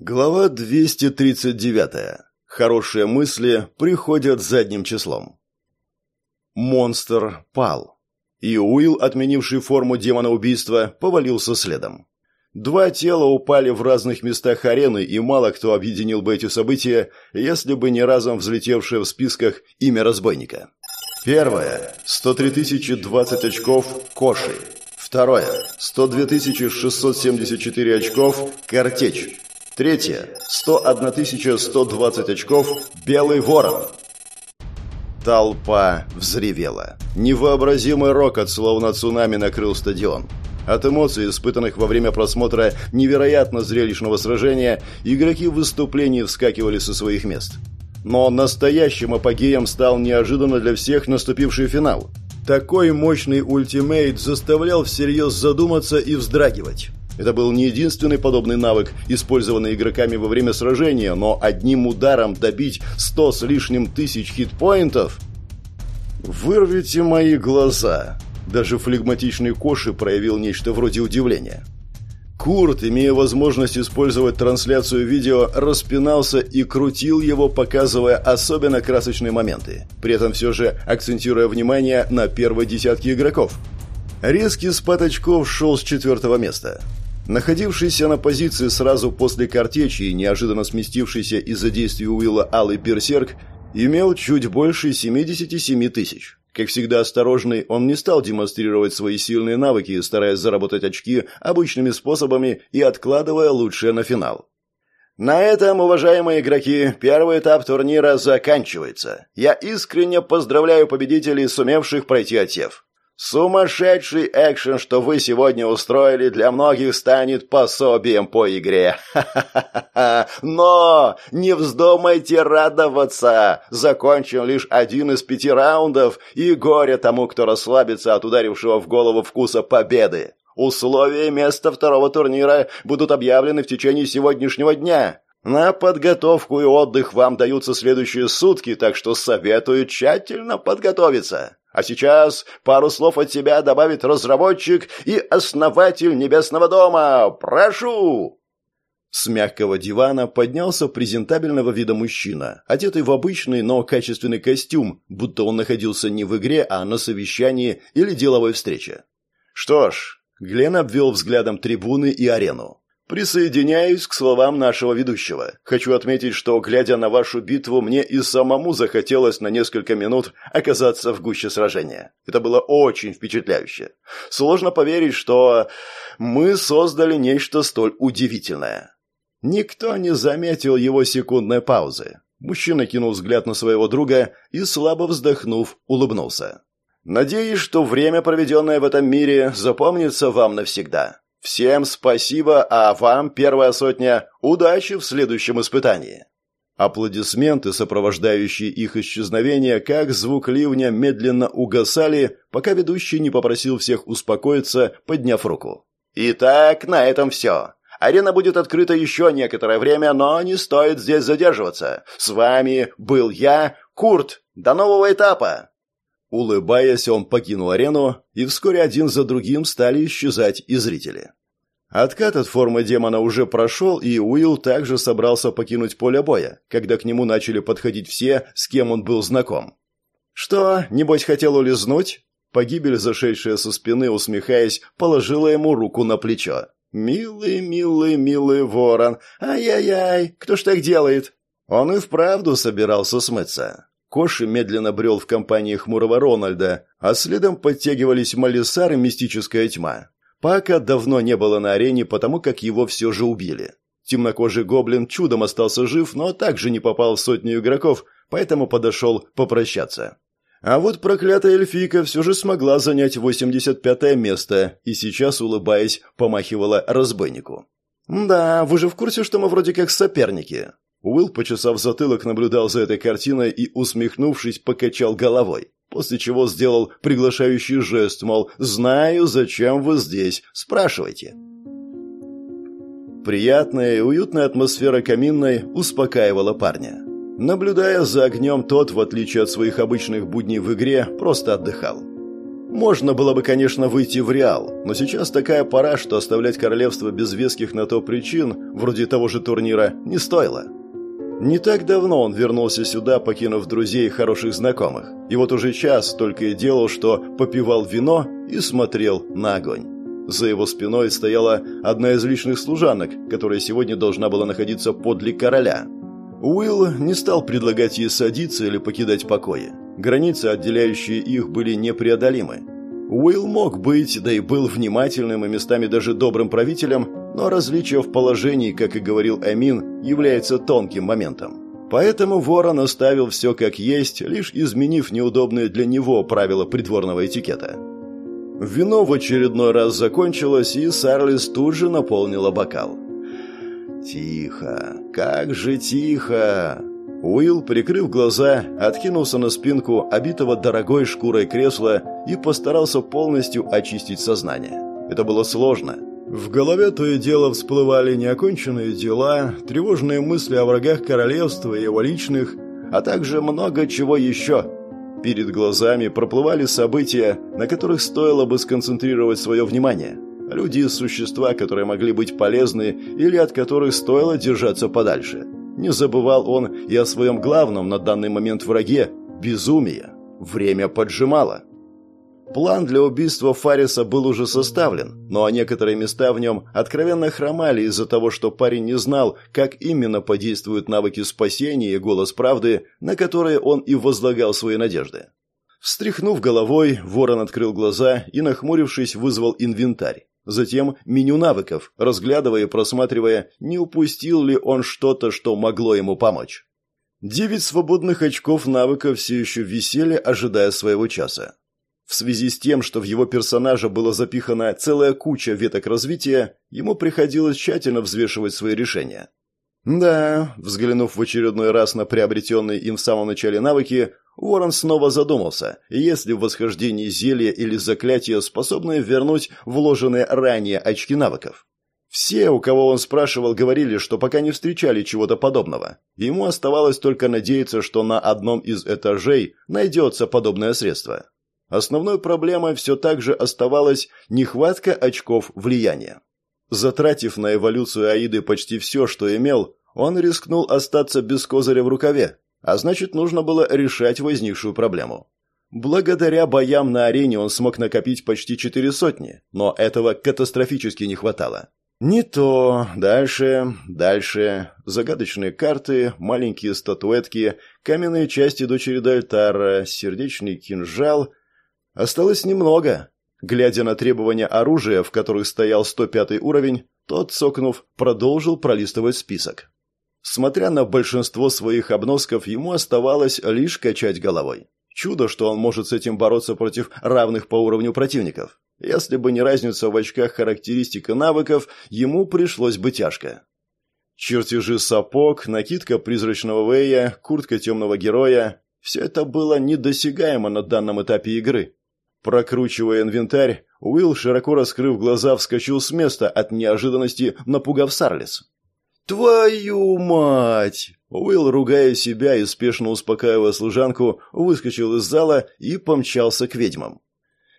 Глава 239. Хорошие мысли приходят задним числом. Монстр пал. И Уилл, отменивший форму демона убийства, повалился следом. Два тела упали в разных местах арены, и мало кто объединил бы эти события, если бы не разом взлетевшее в списках имя разбойника. Первое. 103 020 очков Коши. Второе. 102 674 очков Картечь. Третье. 101 120 очков «Белый ворон». Толпа взревела. Невообразимый рокот, словно цунами, накрыл стадион. От эмоций, испытанных во время просмотра невероятно зрелищного сражения, игроки в выступлении вскакивали со своих мест. Но настоящим апогеем стал неожиданно для всех наступивший финал. Такой мощный ультимейт заставлял всерьез задуматься и вздрагивать. Это был не единственный подобный навык, использованный игроками во время сражения, но одним ударом добить сто с лишним тысяч хитпоинтов... «Вырвите мои глаза!» Даже флегматичный Коши проявил нечто вроде удивления. Курт, имея возможность использовать трансляцию видео, распинался и крутил его, показывая особенно красочные моменты, при этом все же акцентируя внимание на первой десятке игроков. Резкий спад очков шел с четвертого места. Находившийся на позиции сразу после картечи и неожиданно сместившийся из-за действий Уилла Алый Берсерк имел чуть больше 77 тысяч. Как всегда осторожный, он не стал демонстрировать свои сильные навыки, стараясь заработать очки обычными способами и откладывая лучшее на финал. На этом, уважаемые игроки, первый этап турнира заканчивается. Я искренне поздравляю победителей, сумевших пройти отсев. Сумасшедший экшен, что вы сегодня устроили, для многих станет пособием по игре. Но не вздумайте радоваться. Закончим лишь один из пяти раундов, и горе тому, кто расслабится от ударившего в голову вкуса победы. Условия и место второго турнира будут объявлены в течение сегодняшнего дня. На подготовку и отдых вам даются следующие сутки, так что советую тщательно подготовиться. А сейчас пару слов от тебя добавит разработчик и основатель Небесного дома. Прошу!» С мягкого дивана поднялся презентабельного вида мужчина, одетый в обычный, но качественный костюм, будто он находился не в игре, а на совещании или деловой встрече. Что ж, Глен обвел взглядом трибуны и арену. Присоединяюсь к словам нашего ведущего. Хочу отметить, что, глядя на вашу битву, мне и самому захотелось на несколько минут оказаться в гуще сражения. Это было очень впечатляюще. Сложно поверить, что мы создали нечто столь удивительное. Никто не заметил его секундной паузы. Мужчина кинул взгляд на своего друга и, слабо вздохнув, улыбнулся. «Надеюсь, что время, проведенное в этом мире, запомнится вам навсегда. Всем спасибо, а вам, первая сотня, удачи в следующем испытании. Аплодисменты, сопровождающие их исчезновение, как звук ливня, медленно угасали, пока ведущий не попросил всех успокоиться, подняв руку. «Итак, на этом все. Арена будет открыта еще некоторое время, но не стоит здесь задерживаться. С вами был я, Курт. До нового этапа!» Улыбаясь, он покинул арену, и вскоре один за другим стали исчезать и зрители. Откат от формы демона уже прошел, и Уилл также собрался покинуть поле боя, когда к нему начали подходить все, с кем он был знаком. «Что, небось, хотел улизнуть?» Погибель, зашедшая со спины, усмехаясь, положила ему руку на плечо. «Милый, милый, милый ворон! Ай-яй-яй! Кто ж так делает?» Он и вправду собирался смыться. Коши медленно брел в компании хмурого Рональда, а следом подтягивались Малисар и Мистическая Тьма. Пака давно не было на арене, потому как его все же убили. Темнокожий гоблин чудом остался жив, но также не попал в сотню игроков, поэтому подошел попрощаться. А вот проклятая эльфийка все же смогла занять 85-е место и сейчас, улыбаясь, помахивала разбойнику. «Да, вы же в курсе, что мы вроде как соперники?» Уилл, почесав затылок, наблюдал за этой картиной и, усмехнувшись, покачал головой, после чего сделал приглашающий жест, мол, «Знаю, зачем вы здесь. Спрашивайте». Приятная и уютная атмосфера каминной успокаивала парня. Наблюдая за огнем, тот, в отличие от своих обычных будней в игре, просто отдыхал. Можно было бы, конечно, выйти в Реал, но сейчас такая пора, что оставлять королевство без веских на то причин, вроде того же турнира, не стоило. Не так давно он вернулся сюда, покинув друзей и хороших знакомых. И вот уже час только и делал, что попивал вино и смотрел на огонь. За его спиной стояла одна из личных служанок, которая сегодня должна была находиться подле короля. Уилл не стал предлагать ей садиться или покидать покои. Границы, отделяющие их, были непреодолимы. Уилл мог быть, да и был внимательным и местами даже добрым правителем, но различие в положении, как и говорил Эмин, является тонким моментом. Поэтому Ворон оставил все как есть, лишь изменив неудобные для него правила придворного этикета. Вино в очередной раз закончилось, и Сарлис тут же наполнила бокал. «Тихо! Как же тихо!» Уилл, прикрыв глаза, откинулся на спинку обитого дорогой шкурой кресла и постарался полностью очистить сознание. Это было сложно. В голове то и дело всплывали неоконченные дела, тревожные мысли о врагах королевства и его личных, а также много чего еще. Перед глазами проплывали события, на которых стоило бы сконцентрировать свое внимание. Люди существа, которые могли быть полезны или от которых стоило держаться подальше – не забывал он и о своем главном на данный момент враге – безумие. Время поджимало. План для убийства Фариса был уже составлен, но некоторые места в нем откровенно хромали из-за того, что парень не знал, как именно подействуют навыки спасения и голос правды, на которые он и возлагал свои надежды. Встряхнув головой, ворон открыл глаза и, нахмурившись, вызвал инвентарь. Затем меню навыков, разглядывая и просматривая, не упустил ли он что-то, что могло ему помочь. Девять свободных очков навыков все еще висели, ожидая своего часа. В связи с тем, что в его персонажа была запихана целая куча веток развития, ему приходилось тщательно взвешивать свои решения. Да, взглянув в очередной раз на приобретенные им в самом начале навыки, Уоррен снова задумался, есть ли в восхождении зелья или заклятия, способные вернуть вложенные ранее очки навыков. Все, у кого он спрашивал, говорили, что пока не встречали чего-то подобного. Ему оставалось только надеяться, что на одном из этажей найдется подобное средство. Основной проблемой все так же оставалась нехватка очков влияния. Затратив на эволюцию Аиды почти все, что имел, он рискнул остаться без козыря в рукаве, а значит, нужно было решать возникшую проблему. Благодаря боям на арене он смог накопить почти четыре сотни, но этого катастрофически не хватало. Не то, дальше, дальше. Загадочные карты, маленькие статуэтки, каменные части дочери Дальтара, сердечный кинжал. Осталось немного. Глядя на требования оружия, в которых стоял 105 уровень, тот, цокнув, продолжил пролистывать список. Смотря на большинство своих обносков, ему оставалось лишь качать головой. Чудо, что он может с этим бороться против равных по уровню противников. Если бы не разница в очках характеристик и навыков, ему пришлось бы тяжко. Чертежи сапог, накидка призрачного Вэя, куртка темного героя – все это было недосягаемо на данном этапе игры. Прокручивая инвентарь, Уилл, широко раскрыв глаза, вскочил с места от неожиданности, напугав Сарлис. «Твою мать!» Уилл, ругая себя и спешно успокаивая служанку, выскочил из зала и помчался к ведьмам.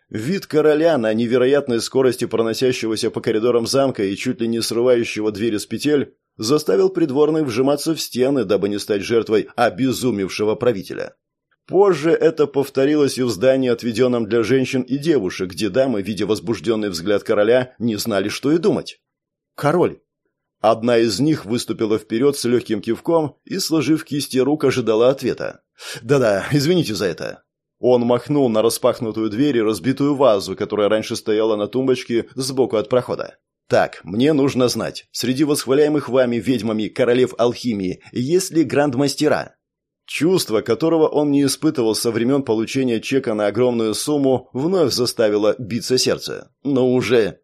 Вид короля на невероятной скорости проносящегося по коридорам замка и чуть ли не срывающего двери с петель заставил придворных вжиматься в стены, дабы не стать жертвой обезумевшего правителя. Позже это повторилось и в здании, отведенном для женщин и девушек, где дамы, видя возбужденный взгляд короля, не знали, что и думать. «Король!» Одна из них выступила вперед с легким кивком и, сложив кисти рук, ожидала ответа. «Да-да, извините за это». Он махнул на распахнутую дверь и разбитую вазу, которая раньше стояла на тумбочке сбоку от прохода. «Так, мне нужно знать, среди восхваляемых вами ведьмами королев алхимии есть ли грандмастера?» Чувство, которого он не испытывал со времен получения чека на огромную сумму, вновь заставило биться сердце. Но уже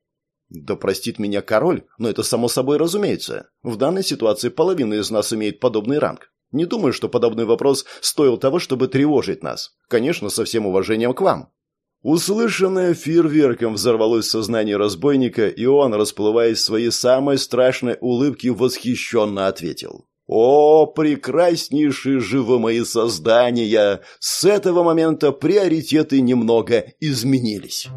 да простит меня король, но это само собой разумеется. В данной ситуации половина из нас имеет подобный ранг. Не думаю, что подобный вопрос стоил того, чтобы тревожить нас. Конечно, со всем уважением к вам. Услышанное фейерверком взорвалось в сознании разбойника, и он, расплываясь своей самой страшной улыбке, восхищенно ответил. О, прекраснейшие живы мои создания! С этого момента приоритеты немного изменились.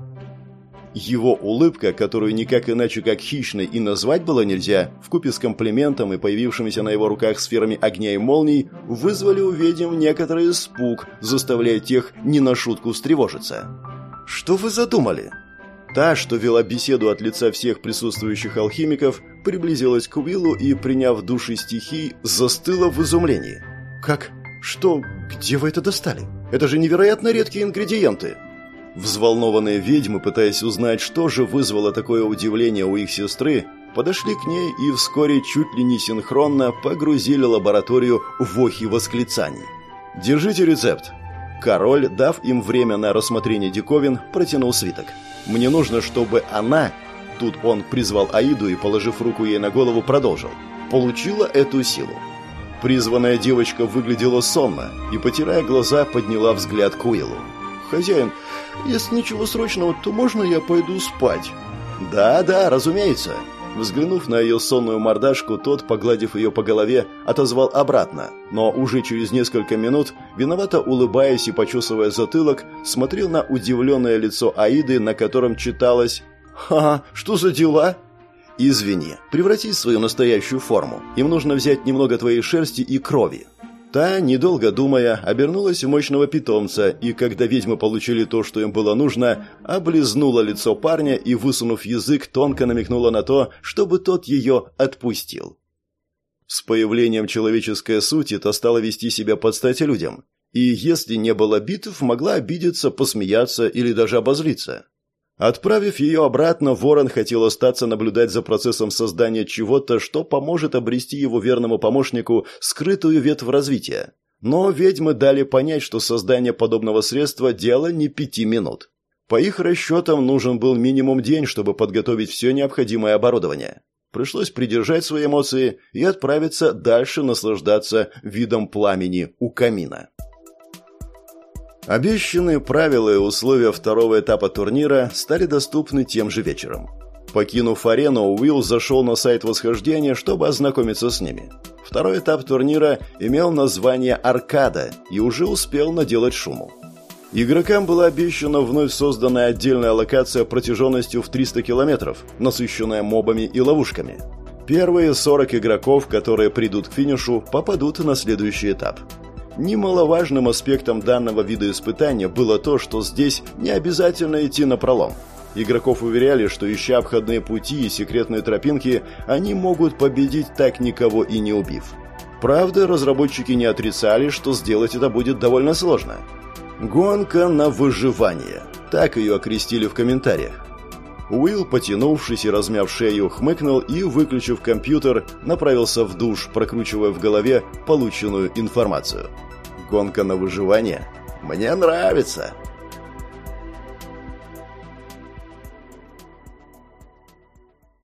Его улыбка, которую никак иначе как хищной и назвать было нельзя, вкупе с комплиментом и появившимися на его руках сферами огня и молний, вызвали у ведьм некоторый испуг, заставляя тех не на шутку встревожиться. «Что вы задумали?» Та, что вела беседу от лица всех присутствующих алхимиков, приблизилась к Уиллу и, приняв души стихий, застыла в изумлении. «Как? Что? Где вы это достали? Это же невероятно редкие ингредиенты!» Взволнованные ведьмы, пытаясь узнать, что же вызвало такое удивление у их сестры, подошли к ней и вскоре чуть ли не синхронно погрузили лабораторию в охи восклицаний. «Держите рецепт!» Король, дав им время на рассмотрение диковин, протянул свиток. «Мне нужно, чтобы она...» Тут он призвал Аиду и, положив руку ей на голову, продолжил. «Получила эту силу». Призванная девочка выглядела сонно и, потирая глаза, подняла взгляд к Уиллу. «Хозяин, если ничего срочного, то можно я пойду спать?» «Да, да, разумеется». Взглянув на ее сонную мордашку, тот, погладив ее по голове, отозвал обратно, но уже через несколько минут, виновато улыбаясь и почесывая затылок, смотрел на удивленное лицо Аиды, на котором читалось «Ха, что за дела?» «Извини, превратись в свою настоящую форму. Им нужно взять немного твоей шерсти и крови. Та, недолго думая, обернулась в мощного питомца, и когда ведьмы получили то, что им было нужно, облизнула лицо парня и, высунув язык, тонко намекнула на то, чтобы тот ее отпустил. С появлением человеческой сути та стала вести себя под стать людям, и если не было битв, могла обидеться, посмеяться или даже обозлиться. Отправив ее обратно, Ворон хотел остаться наблюдать за процессом создания чего-то, что поможет обрести его верному помощнику скрытую ветвь развития. Но ведьмы дали понять, что создание подобного средства – дело не пяти минут. По их расчетам нужен был минимум день, чтобы подготовить все необходимое оборудование. Пришлось придержать свои эмоции и отправиться дальше наслаждаться видом пламени у камина. Обещанные правила и условия второго этапа турнира стали доступны тем же вечером. Покинув арену, Уилл зашел на сайт восхождения, чтобы ознакомиться с ними. Второй этап турнира имел название «Аркада» и уже успел наделать шуму. Игрокам была обещана вновь созданная отдельная локация протяженностью в 300 километров, насыщенная мобами и ловушками. Первые 40 игроков, которые придут к финишу, попадут на следующий этап – Немаловажным аспектом данного вида испытания было то, что здесь не обязательно идти на пролом. Игроков уверяли, что ища обходные пути и секретные тропинки, они могут победить так никого и не убив. Правда, разработчики не отрицали, что сделать это будет довольно сложно. «Гонка на выживание», так ее окрестили в комментариях. Уилл, потянувшись и размяв шею, хмыкнул и, выключив компьютер, направился в душ, прокручивая в голове полученную информацию. Гонка на выживание? Мне нравится.